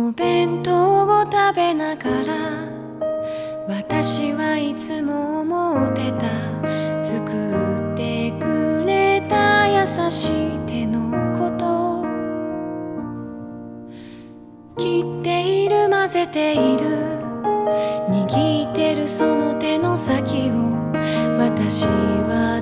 お弁当を食べながら私はいつも思ってた作ってくれた優しい手のこと。切っている混ぜている握ってるその手の先を私は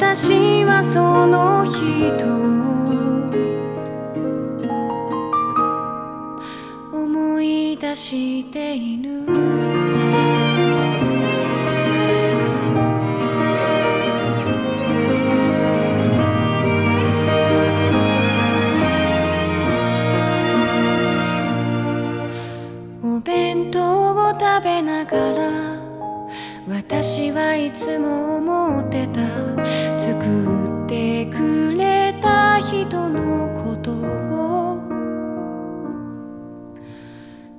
私はその人を思い出している。お弁当を食べながら私はいつも思ってた。作ってくれた人のことを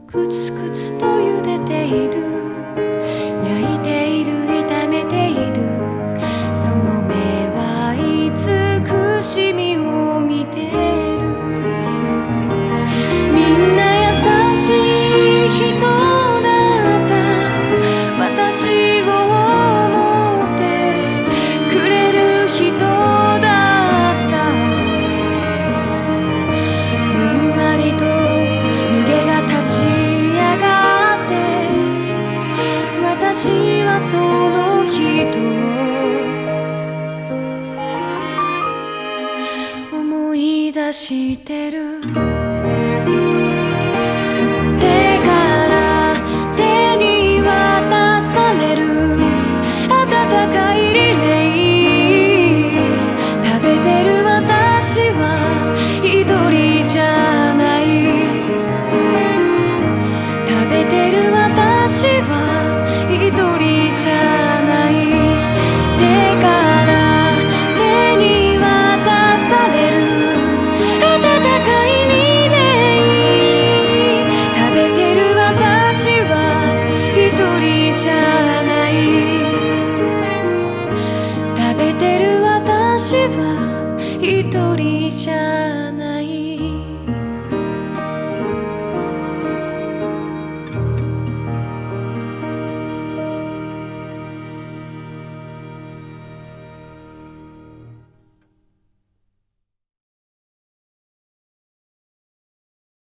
くつくつと茹でている焼いている炒めているその目は慈しみ私はその人を思い出してる。手から手に渡される。温かい一人じゃ